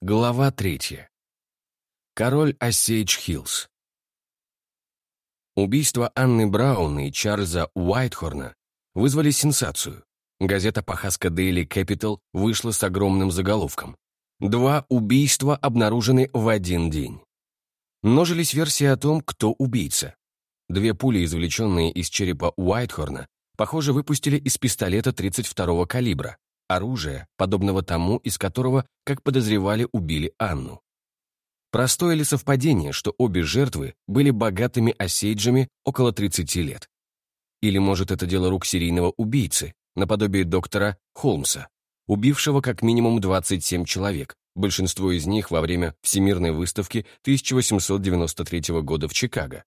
Глава третья. Король Осейдж Хиллз. Убийство Анны Браун и Чарльза Уайтхорна вызвали сенсацию. Газета Пахаска Daily Capital вышла с огромным заголовком. Два убийства обнаружены в один день. Множились версии о том, кто убийца. Две пули, извлеченные из черепа Уайтхорна, похоже, выпустили из пистолета 32-го калибра, оружия, подобного тому, из которого, как подозревали, убили Анну. Простое ли совпадение, что обе жертвы были богатыми осейджами около 30 лет? Или, может, это дело рук серийного убийцы, наподобие доктора Холмса, убившего как минимум 27 человек, большинство из них во время Всемирной выставки 1893 года в Чикаго.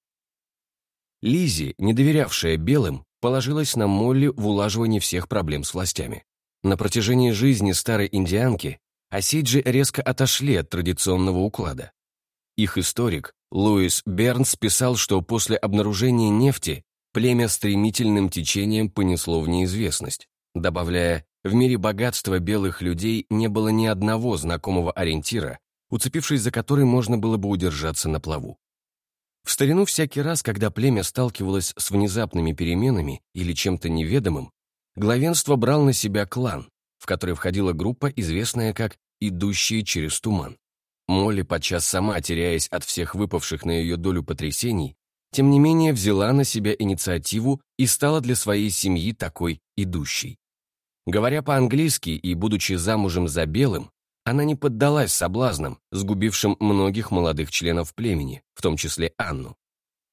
Лизи, не доверявшая белым, положилась на Молли в улаживании всех проблем с властями. На протяжении жизни старой индианки осейджи резко отошли от традиционного уклада. Их историк Луис Бернс писал, что после обнаружения нефти племя стремительным течением понесло в неизвестность, добавляя, в мире богатства белых людей не было ни одного знакомого ориентира, уцепившись за который можно было бы удержаться на плаву. В старину всякий раз, когда племя сталкивалось с внезапными переменами или чем-то неведомым, главенство брал на себя клан, в который входила группа, известная как «идущие через туман». Молли, подчас сама теряясь от всех выпавших на ее долю потрясений, тем не менее взяла на себя инициативу и стала для своей семьи такой идущей. Говоря по-английски и будучи замужем за белым, она не поддалась соблазнам, сгубившим многих молодых членов племени, в том числе Анну.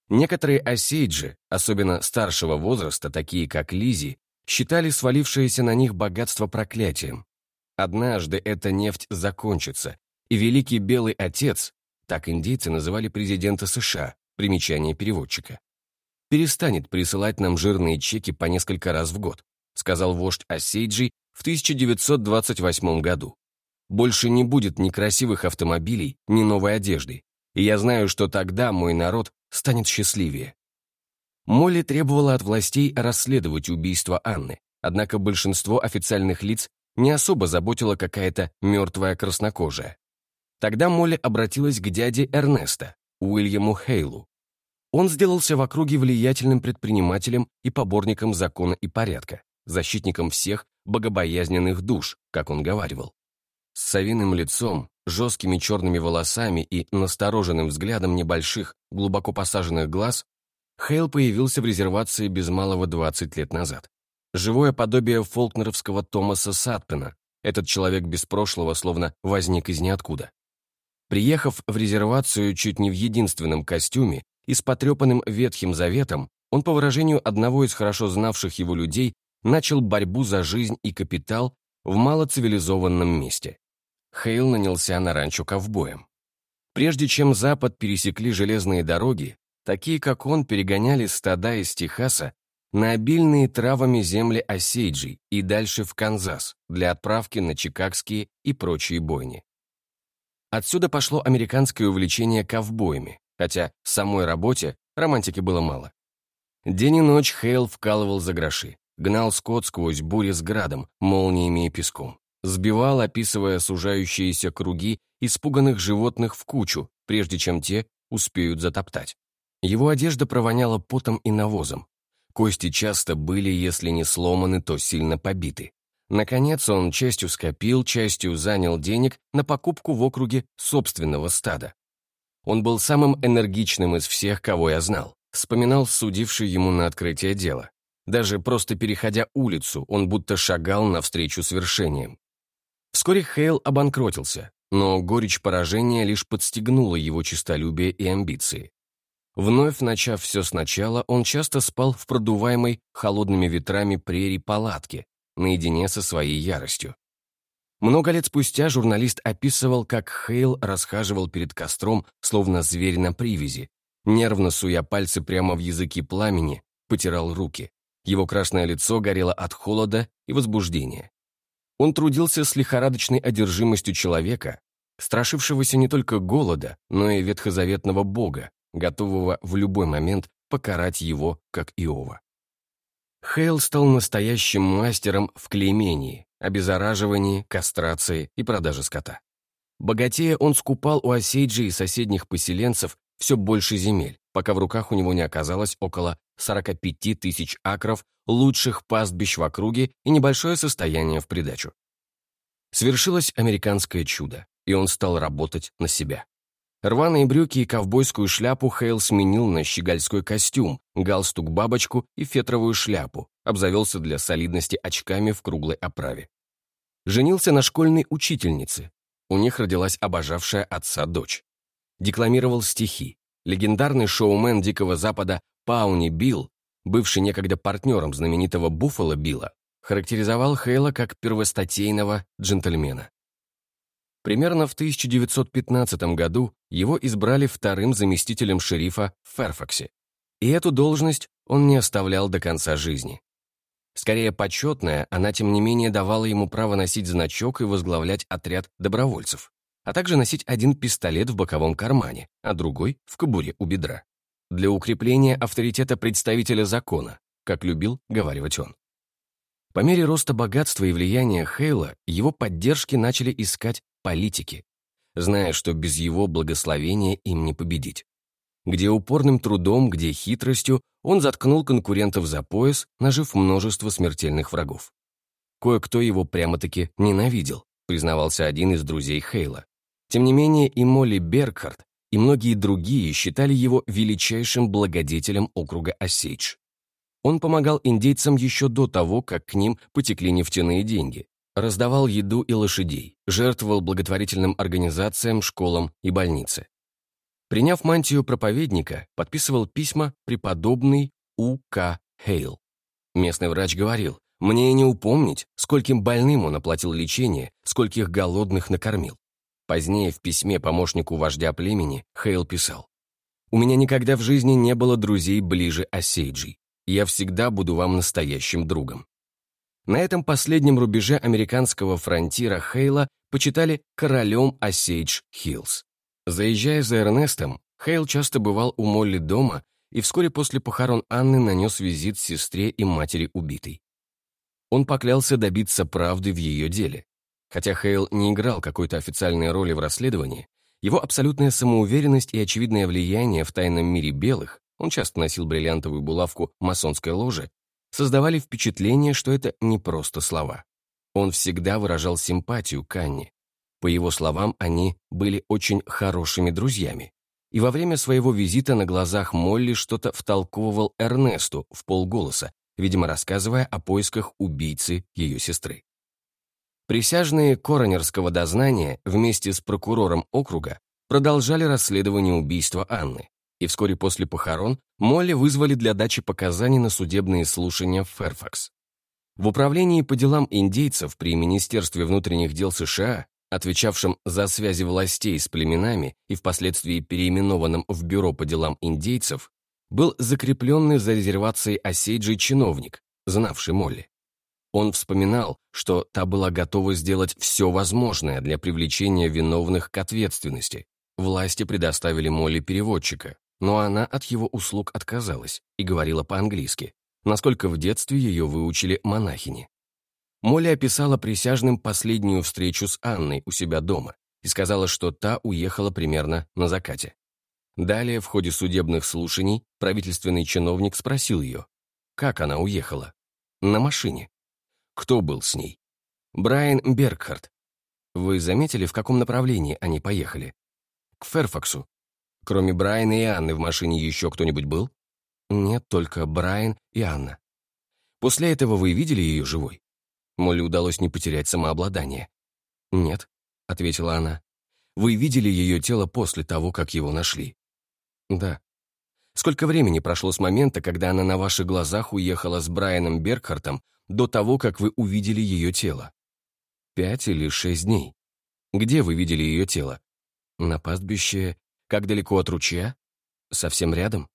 Некоторые осейджи, особенно старшего возраста, такие как Лизи, считали свалившееся на них богатство проклятием. Однажды эта нефть закончится, и Великий Белый Отец, так индейцы называли президента США, примечание переводчика, перестанет присылать нам жирные чеки по несколько раз в год, сказал вождь Осейджи в 1928 году. Больше не будет ни красивых автомобилей, ни новой одежды, и я знаю, что тогда мой народ станет счастливее. Молли требовала от властей расследовать убийство Анны, однако большинство официальных лиц не особо заботила какая-то мертвая краснокожая. Тогда Молли обратилась к дяде Эрнеста, Уильяму Хейлу. Он сделался в округе влиятельным предпринимателем и поборником закона и порядка, защитником всех богобоязненных душ, как он говаривал. С совиным лицом, жесткими черными волосами и настороженным взглядом небольших, глубоко посаженных глаз Хейл появился в резервации без малого 20 лет назад. Живое подобие фолкнеровского Томаса Сатпена. Этот человек без прошлого словно возник из ниоткуда. Приехав в резервацию чуть не в единственном костюме и с потрепанным Ветхим Заветом, он, по выражению одного из хорошо знавших его людей, начал борьбу за жизнь и капитал в малоцивилизованном месте. Хейл нанялся на ранчо ковбоем. Прежде чем Запад пересекли железные дороги, Такие, как он, перегоняли стада из Техаса на обильные травами земли Осейджи и дальше в Канзас для отправки на чикагские и прочие бойни. Отсюда пошло американское увлечение ковбоями, хотя самой работе романтики было мало. День и ночь Хейл вкалывал за гроши, гнал скот сквозь бури с градом, молниями и песком, сбивал, описывая сужающиеся круги испуганных животных в кучу, прежде чем те успеют затоптать. Его одежда провоняла потом и навозом. Кости часто были, если не сломаны, то сильно побиты. Наконец он частью скопил, частью занял денег на покупку в округе собственного стада. Он был самым энергичным из всех, кого я знал, вспоминал судивший ему на открытие дела. Даже просто переходя улицу, он будто шагал навстречу свершениям. Вскоре Хейл обанкротился, но горечь поражения лишь подстегнула его честолюбие и амбиции. Вновь начав все сначала, он часто спал в продуваемой холодными ветрами прерий палатке, наедине со своей яростью. Много лет спустя журналист описывал, как Хейл расхаживал перед костром, словно зверь на привязи, нервно суя пальцы прямо в языки пламени, потирал руки. Его красное лицо горело от холода и возбуждения. Он трудился с лихорадочной одержимостью человека, страшившегося не только голода, но и ветхозаветного бога, готового в любой момент покарать его, как Иова. Хейл стал настоящим мастером в клеймении, обеззараживании, кастрации и продаже скота. Богатея он скупал у Осейджи и соседних поселенцев все больше земель, пока в руках у него не оказалось около 45 тысяч акров лучших пастбищ в округе и небольшое состояние в придачу. Свершилось американское чудо, и он стал работать на себя. Рваные брюки и ковбойскую шляпу Хейл сменил на щегольской костюм, галстук-бабочку и фетровую шляпу, обзавелся для солидности очками в круглой оправе. Женился на школьной учительнице. У них родилась обожавшая отца дочь. Декламировал стихи. Легендарный шоумен Дикого Запада Пауни Билл, бывший некогда партнером знаменитого Буффало Билла, характеризовал Хейла как первостатейного джентльмена. Примерно в 1915 году его избрали вторым заместителем шерифа в Ферфаксе, и эту должность он не оставлял до конца жизни. Скорее почетная, она тем не менее давала ему право носить значок и возглавлять отряд добровольцев, а также носить один пистолет в боковом кармане, а другой — в кобуре у бедра. Для укрепления авторитета представителя закона, как любил говаривать он. По мере роста богатства и влияния Хейла его поддержки начали искать политики, зная, что без его благословения им не победить. Где упорным трудом, где хитростью он заткнул конкурентов за пояс, нажив множество смертельных врагов. Кое-кто его прямо-таки ненавидел, признавался один из друзей Хейла. Тем не менее и Молли Беркхарт, и многие другие считали его величайшим благодетелем округа Осейдж. Он помогал индейцам еще до того, как к ним потекли нефтяные деньги, раздавал еду и лошадей, жертвовал благотворительным организациям, школам и больнице. Приняв мантию проповедника, подписывал письма преподобный У.К. Хейл. Местный врач говорил, «Мне не упомнить, скольким больным он оплатил лечение, скольких голодных накормил». Позднее в письме помощнику вождя племени Хейл писал, «У меня никогда в жизни не было друзей ближе Осейджи. Я всегда буду вам настоящим другом. На этом последнем рубеже американского фронтира Хейла почитали королем Осейдж Хиллз. Заезжая за Эрнестом, Хейл часто бывал у Молли дома и вскоре после похорон Анны нанес визит сестре и матери убитой. Он поклялся добиться правды в ее деле. Хотя Хейл не играл какой-то официальной роли в расследовании, его абсолютная самоуверенность и очевидное влияние в тайном мире белых, он часто носил бриллиантовую булавку масонской ложи, создавали впечатление, что это не просто слова. Он всегда выражал симпатию к Анне. По его словам, они были очень хорошими друзьями. И во время своего визита на глазах Молли что-то втолковывал Эрнесту в полголоса, видимо, рассказывая о поисках убийцы ее сестры. Присяжные коронерского дознания вместе с прокурором округа продолжали расследование убийства Анны и вскоре после похорон Молли вызвали для дачи показаний на судебные слушания в Ферфакс. В управлении по делам индейцев при Министерстве внутренних дел США, отвечавшем за связи властей с племенами и впоследствии переименованном в Бюро по делам индейцев, был закрепленный за резервацией Осейджи чиновник, знавший Молли. Он вспоминал, что та была готова сделать все возможное для привлечения виновных к ответственности. Власти предоставили Молли переводчика, но она от его услуг отказалась и говорила по-английски, насколько в детстве ее выучили монахини. Молли описала присяжным последнюю встречу с Анной у себя дома и сказала, что та уехала примерно на закате. Далее, в ходе судебных слушаний, правительственный чиновник спросил ее, как она уехала. На машине. Кто был с ней? Брайан Бергхарт. Вы заметили, в каком направлении они поехали? К Ферфаксу. Кроме Брайана и Анны в машине еще кто-нибудь был? Нет, только Брайан и Анна. После этого вы видели ее живой? Молли удалось не потерять самообладание. Нет, ответила она. Вы видели ее тело после того, как его нашли? Да. Сколько времени прошло с момента, когда она на ваших глазах уехала с Брайаном Бергхартом до того, как вы увидели ее тело? Пять или шесть дней. Где вы видели ее тело? На пастбище как далеко от ручья? Совсем рядом?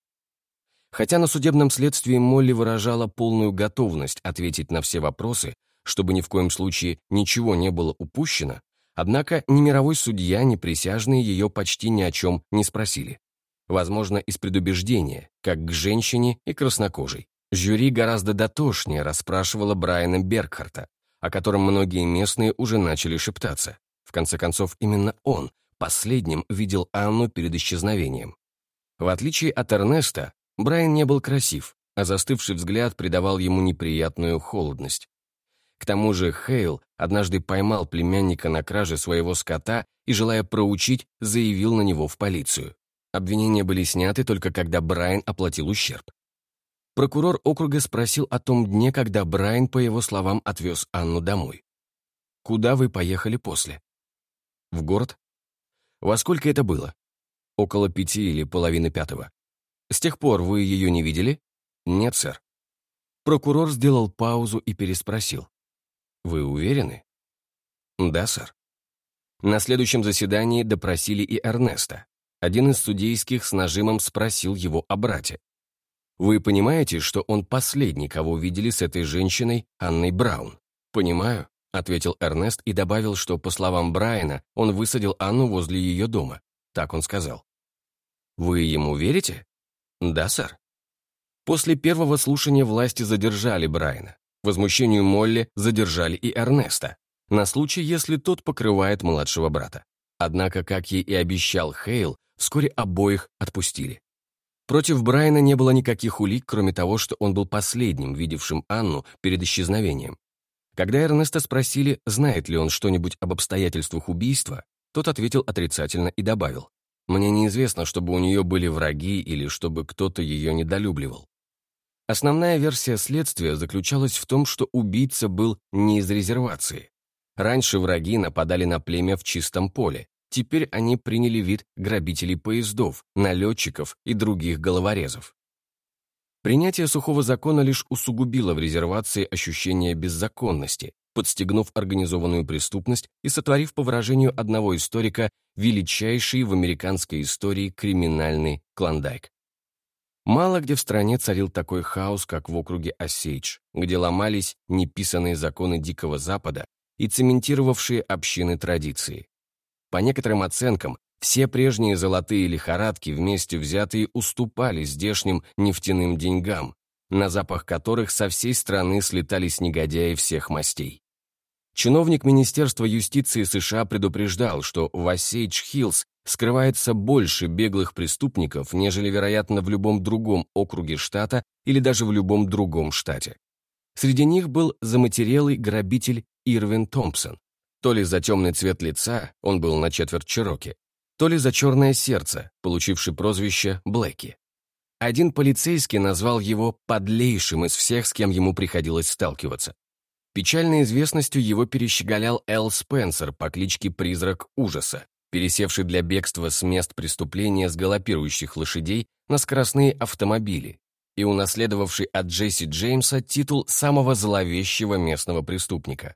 Хотя на судебном следствии Молли выражала полную готовность ответить на все вопросы, чтобы ни в коем случае ничего не было упущено, однако ни мировой судья, ни присяжные ее почти ни о чем не спросили. Возможно, из предубеждения, как к женщине и краснокожей. Жюри гораздо дотошнее расспрашивало Брайана Бергхарта, о котором многие местные уже начали шептаться. В конце концов, именно он последним видел Анну перед исчезновением. В отличие от Эрнеста, Брайан не был красив, а застывший взгляд придавал ему неприятную холодность. К тому же Хейл однажды поймал племянника на краже своего скота и, желая проучить, заявил на него в полицию. Обвинения были сняты только когда Брайан оплатил ущерб. Прокурор округа спросил о том дне, когда Брайан, по его словам, отвез Анну домой. «Куда вы поехали после?» «В город?» «Во сколько это было?» «Около пяти или половины пятого». «С тех пор вы ее не видели?» «Нет, сэр». Прокурор сделал паузу и переспросил. «Вы уверены?» «Да, сэр». На следующем заседании допросили и Эрнеста. Один из судейских с нажимом спросил его о брате. «Вы понимаете, что он последний, кого видели с этой женщиной, Анной Браун?» «Понимаю», — ответил Эрнест и добавил, что, по словам Брайана, он высадил Анну возле ее дома. Так он сказал. «Вы ему верите?» «Да, сэр». После первого слушания власти задержали Брайана. Возмущению Молли задержали и Эрнеста, на случай, если тот покрывает младшего брата. Однако, как ей и обещал Хейл, вскоре обоих отпустили. Против Брайана не было никаких улик, кроме того, что он был последним, видевшим Анну перед исчезновением. Когда Эрнеста спросили, знает ли он что-нибудь об обстоятельствах убийства, тот ответил отрицательно и добавил, «Мне неизвестно, чтобы у нее были враги или чтобы кто-то ее недолюбливал». Основная версия следствия заключалась в том, что убийца был не из резервации. Раньше враги нападали на племя в чистом поле, теперь они приняли вид грабителей поездов, налетчиков и других головорезов. Принятие сухого закона лишь усугубило в резервации ощущение беззаконности, подстегнув организованную преступность и сотворив, по выражению одного историка, величайший в американской истории криминальный клондайк. Мало где в стране царил такой хаос, как в округе Осейдж, где ломались неписанные законы Дикого Запада и цементировавшие общины традиции. По некоторым оценкам, все прежние золотые лихорадки вместе взятые уступали здешним нефтяным деньгам, на запах которых со всей страны слетались негодяи всех мастей. Чиновник Министерства юстиции США предупреждал, что в Осейдж-Хиллз скрывается больше беглых преступников, нежели, вероятно, в любом другом округе штата или даже в любом другом штате. Среди них был заматерелый грабитель Ирвин Томпсон. То ли за темный цвет лица, он был на четверть чероки, то ли за черное сердце, получивший прозвище Блэки. Один полицейский назвал его подлейшим из всех, с кем ему приходилось сталкиваться. Печальной известностью его перещеголял Эл Спенсер по кличке Призрак Ужаса, пересевший для бегства с мест преступления с галопирующих лошадей на скоростные автомобили и унаследовавший от Джесси Джеймса титул самого зловещего местного преступника.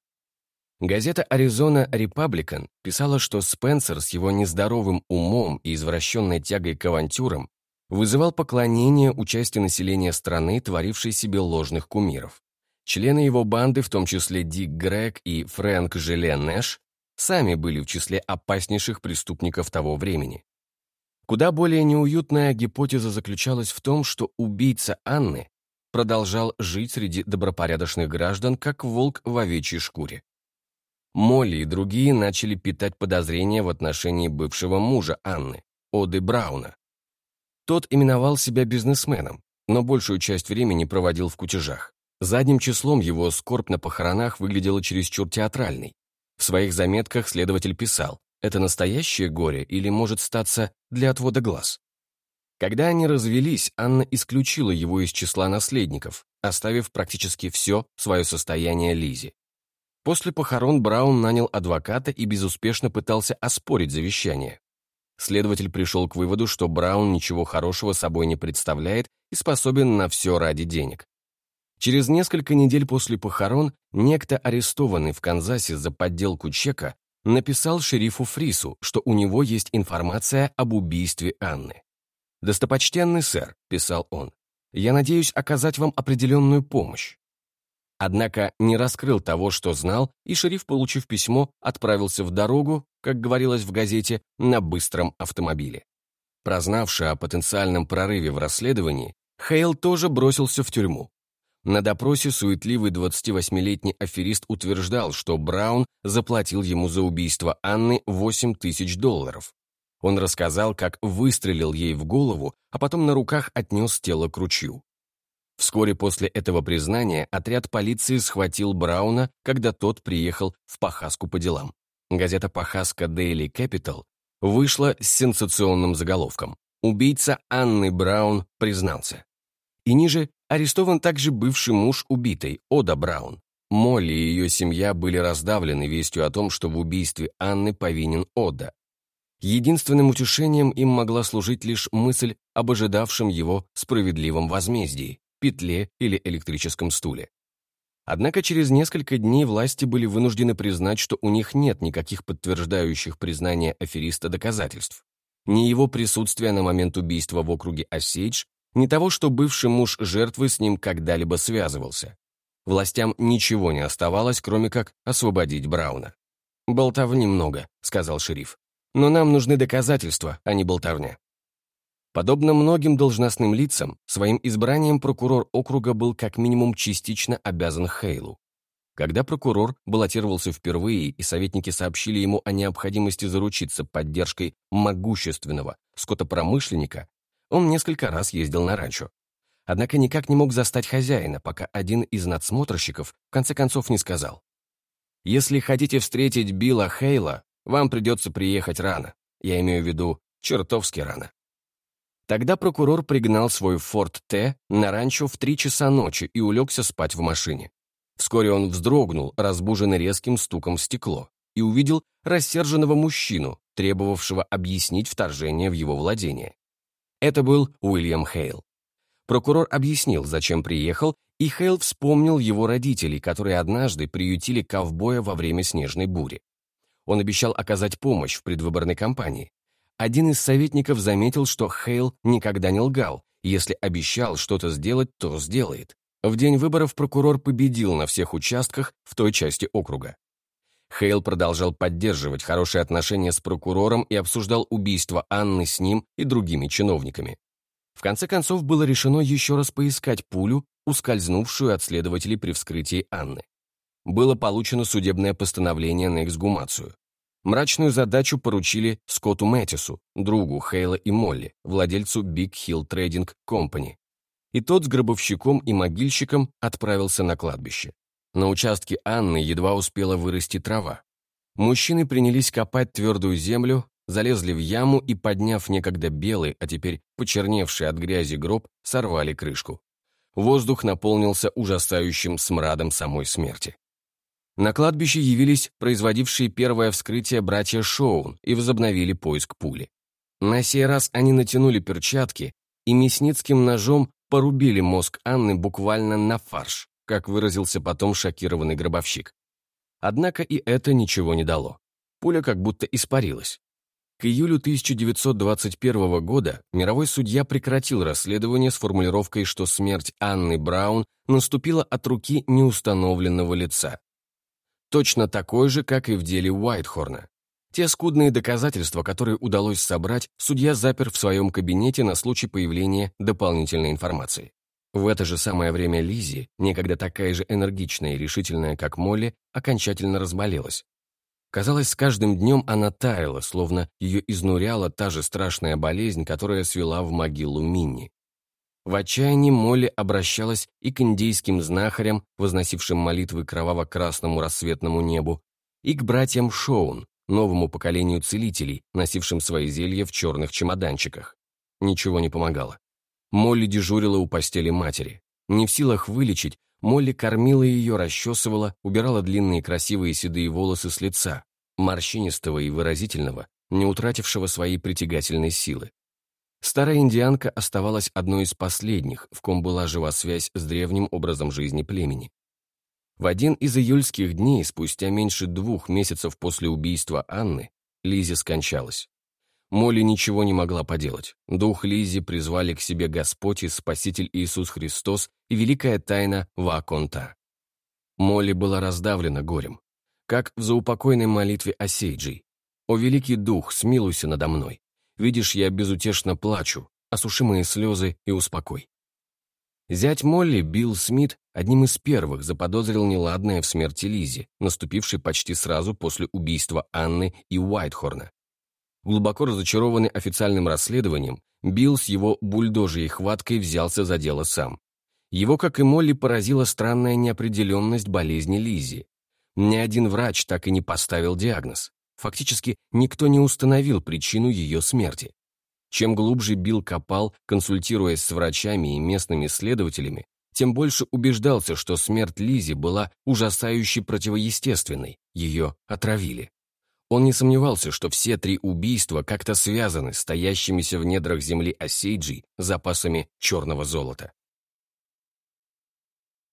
Газета «Аризона Репабликан» писала, что Спенсер с его нездоровым умом и извращенной тягой к авантюрам вызывал поклонение у части населения страны, творившей себе ложных кумиров. Члены его банды, в том числе Дик Грег и Фрэнк Желе Нэш, сами были в числе опаснейших преступников того времени. Куда более неуютная гипотеза заключалась в том, что убийца Анны продолжал жить среди добропорядочных граждан, как волк в овечьей шкуре. Молли и другие начали питать подозрения в отношении бывшего мужа Анны, Оды Брауна. Тот именовал себя бизнесменом, но большую часть времени проводил в кутежах. Задним числом его скорбь на похоронах выглядела чересчур театральной. В своих заметках следователь писал, это настоящее горе или может статься для отвода глаз? Когда они развелись, Анна исключила его из числа наследников, оставив практически все свое состояние Лизе. После похорон Браун нанял адвоката и безуспешно пытался оспорить завещание. Следователь пришел к выводу, что Браун ничего хорошего собой не представляет и способен на все ради денег. Через несколько недель после похорон некто, арестованный в Канзасе за подделку чека, написал шерифу Фрису, что у него есть информация об убийстве Анны. «Достопочтенный сэр», — писал он, — «я надеюсь оказать вам определенную помощь». Однако не раскрыл того, что знал, и шериф, получив письмо, отправился в дорогу, как говорилось в газете, на быстром автомобиле. Прознавший о потенциальном прорыве в расследовании, Хейл тоже бросился в тюрьму. На допросе суетливый 28-летний аферист утверждал, что Браун заплатил ему за убийство Анны 8 тысяч долларов. Он рассказал, как выстрелил ей в голову, а потом на руках отнес тело к ручью. Вскоре после этого признания отряд полиции схватил Брауна, когда тот приехал в Пахаску по делам. Газета «Пахаска Daily Capital» вышла с сенсационным заголовком «Убийца Анны Браун признался». И ниже арестован также бывший муж убитой, Ода Браун. Молли и ее семья были раздавлены вестью о том, что в убийстве Анны повинен Ода. Единственным утешением им могла служить лишь мысль об ожидавшем его справедливом возмездии, петле или электрическом стуле. Однако через несколько дней власти были вынуждены признать, что у них нет никаких подтверждающих признание афериста доказательств. Ни его присутствия на момент убийства в округе Осейдж, ни того, что бывший муж жертвы с ним когда-либо связывался. Властям ничего не оставалось, кроме как освободить Брауна. «Болтовни много», — сказал шериф. «Но нам нужны доказательства, а не болтовня». Подобно многим должностным лицам, своим избранием прокурор округа был как минимум частично обязан Хейлу. Когда прокурор баллотировался впервые и советники сообщили ему о необходимости заручиться поддержкой могущественного скотопромышленника, он несколько раз ездил на ранчо. Однако никак не мог застать хозяина, пока один из надсмотрщиков в конце концов не сказал. «Если хотите встретить Билла Хейла, вам придется приехать рано. Я имею в виду чертовски рано». Тогда прокурор пригнал свой «Форд Т» на ранчо в три часа ночи и улегся спать в машине. Вскоре он вздрогнул, разбуженный резким стуком в стекло, и увидел рассерженного мужчину, требовавшего объяснить вторжение в его владение. Это был Уильям Хейл. Прокурор объяснил, зачем приехал, и Хейл вспомнил его родителей, которые однажды приютили ковбоя во время снежной бури. Он обещал оказать помощь в предвыборной кампании, один из советников заметил, что Хейл никогда не лгал. Если обещал что-то сделать, то сделает. В день выборов прокурор победил на всех участках в той части округа. Хейл продолжал поддерживать хорошие отношения с прокурором и обсуждал убийство Анны с ним и другими чиновниками. В конце концов было решено еще раз поискать пулю, ускользнувшую от следователей при вскрытии Анны. Было получено судебное постановление на эксгумацию. Мрачную задачу поручили Скотту Мэттису, другу Хейла и Молли, владельцу Big Hill Trading Company. И тот с гробовщиком и могильщиком отправился на кладбище. На участке Анны едва успела вырасти трава. Мужчины принялись копать твердую землю, залезли в яму и, подняв некогда белый, а теперь почерневший от грязи гроб, сорвали крышку. Воздух наполнился ужасающим смрадом самой смерти. На кладбище явились производившие первое вскрытие братья Шоун и возобновили поиск пули. На сей раз они натянули перчатки и мясницким ножом порубили мозг Анны буквально на фарш, как выразился потом шокированный гробовщик. Однако и это ничего не дало. Пуля как будто испарилась. К июлю 1921 года мировой судья прекратил расследование с формулировкой, что смерть Анны Браун наступила от руки неустановленного лица точно такой же, как и в деле Уайтхорна. Те скудные доказательства, которые удалось собрать, судья запер в своем кабинете на случай появления дополнительной информации. В это же самое время Лизи, некогда такая же энергичная и решительная, как Молли, окончательно разболелась. Казалось, с каждым днем она таяла, словно ее изнуряла та же страшная болезнь, которая свела в могилу Минни. В отчаянии Молли обращалась и к индейским знахарям, возносившим молитвы кроваво-красному рассветному небу, и к братьям Шоун, новому поколению целителей, носившим свои зелья в черных чемоданчиках. Ничего не помогало. Молли дежурила у постели матери. Не в силах вылечить, Молли кормила ее, расчесывала, убирала длинные красивые седые волосы с лица, морщинистого и выразительного, не утратившего своей притягательной силы. Старая индианка оставалась одной из последних, в ком была жива связь с древним образом жизни племени. В один из июльских дней, спустя меньше двух месяцев после убийства Анны, Лизи скончалась. Молли ничего не могла поделать. Дух Лизи призвали к себе Господь и Спаситель Иисус Христос и великая тайна Вааконта. Молли была раздавлена горем, как в заупокойной молитве Осейджей. «О великий дух, смилуйся надо мной». Видишь, я безутешно плачу, осуши мои слезы и успокой. Зять Молли, Билл Смит, одним из первых заподозрил неладное в смерти Лизи, наступившей почти сразу после убийства Анны и Уайтхорна. Глубоко разочарованный официальным расследованием, Билл с его бульдожьей хваткой взялся за дело сам. Его, как и Молли, поразила странная неопределенность болезни Лизи. Ни один врач так и не поставил диагноз. Фактически никто не установил причину ее смерти. Чем глубже Билл копал, консультируясь с врачами и местными следователями, тем больше убеждался, что смерть Лизи была ужасающе противоестественной, ее отравили. Он не сомневался, что все три убийства как-то связаны с стоящимися в недрах земли Осейджи запасами черного золота.